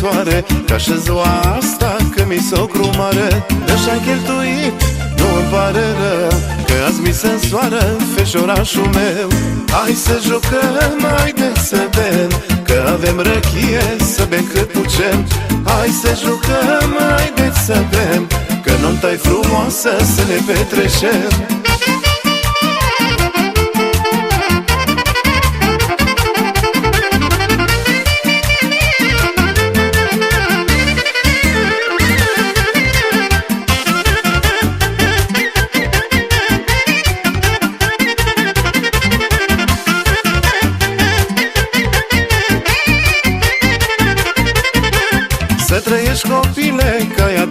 soare Ca și ziua asta că mi s-o crumare Deși am cheltuit, nu îmi pare rău Că azi mi se soară feșorașul meu. Hai să jucăm, mai de să bem Că avem răchie să bem cât putem. Hai să jucăm, mai de să bem Că nunta-i frumoasă să ne petrecem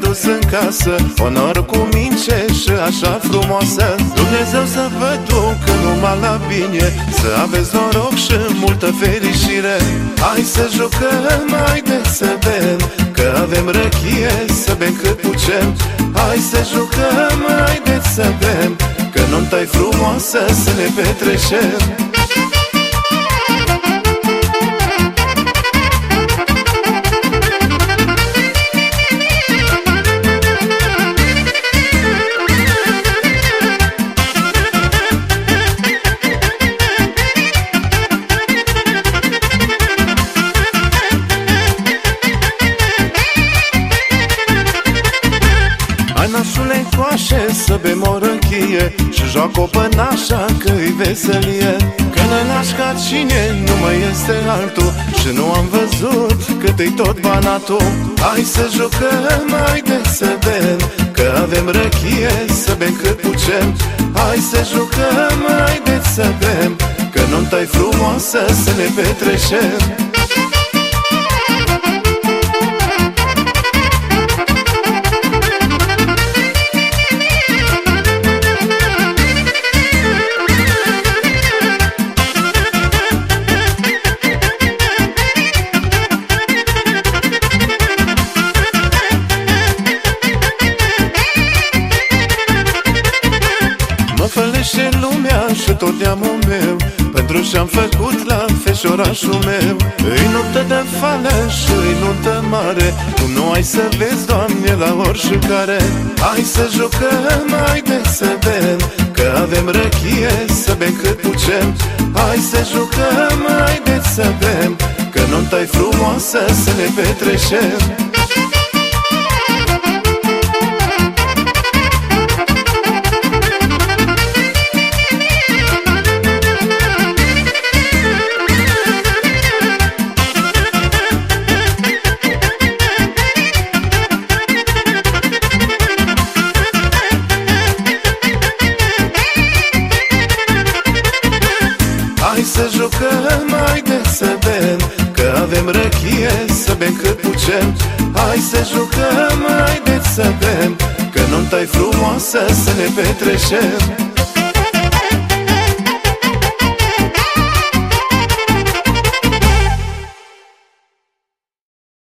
că ai adus în casă Onor cu mince și așa frumoasă. Dumnezeu să vă ducă numai la bine Să aveți noroc și multă fericire. Hai să jucăm, mai de să bem Că avem răchie să bem cât putem. Hai să jucăm, mai de să bem Că nunta-i frumoasă să ne petrecem coașe să bem o rânchie Și joacă o pănașa că-i veselie. Că nănaș ca cine nu mai este altul Și nu am văzut cât-i tot banatul. Hai să jucăm, mai de să bem Că avem răchie să bem cât putem. Hai să jucăm, mai de să bem Că nunta-i frumoasă să ne petrecem și tot neamul meu. Pentru ce-am făcut la feșorașul meu? Îi nuntă de fală și îi nuntă mare Cum nu ai să vezi, Doamne, la oricare Hai să jucăm, mai de să bem Că avem răchie să bem cât putem. Hai să jucăm, mai de să bem Că nunta-i frumoasă să ne petrecem să jucăm, mai de să bem Că avem răchie să bem cât putem. Hai să jucăm, mai de să bem Că nunta-i frumoasă să ne petrecem